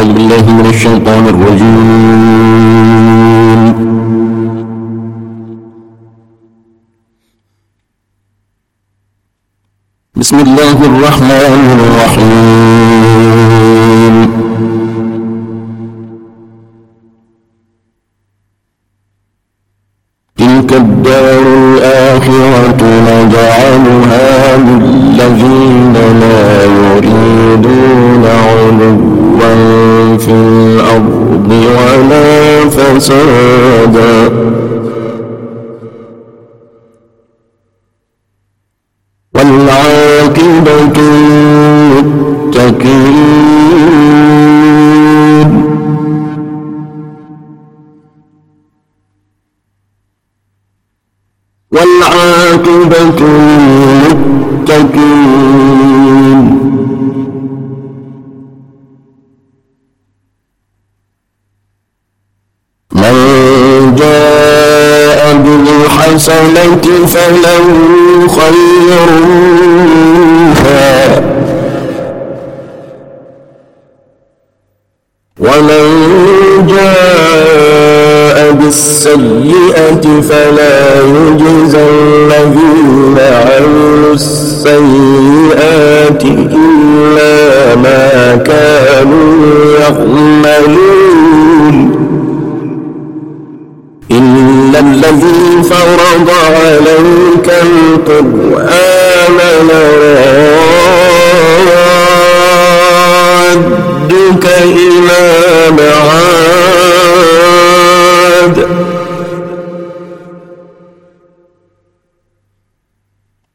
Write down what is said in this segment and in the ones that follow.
أعوذ بالله من الشيطان الرجيم. بسم الله الرحمن الرحيم. تلك الدار الآخرة. نجعلها للذين لا يريدون علوا في الأرض ولا فسادا. والعاقبة للمتقين والعاقبة للمتقين الحسنة فله خير ومن جاء بالسيئة فلا يجزى الذين عملوا السيئات إلا ما كانوا يعملون. إلا الذي فرض عليك القرآن لرادك إلى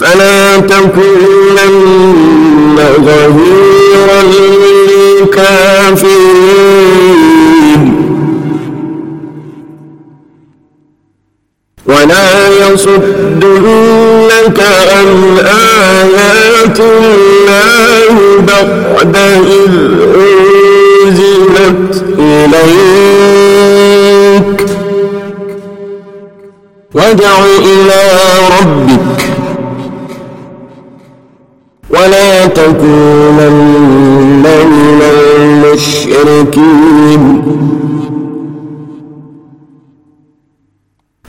فلا تكونن ظهيرا للكافرين. ولا يصدنك عن آيات الله بعد إذ أنزلت إليك. وادع إلى ربك ولا تكونن من المشركين.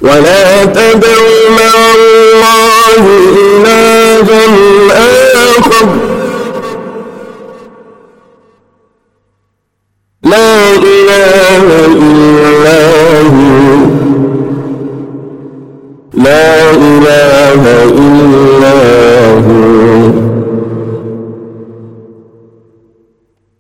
ولا تدع مع الله إلها آخر. لا إله إلا هو. لا إله إلا هو.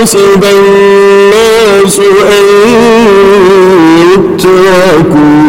أحسب الناس أن يتركوا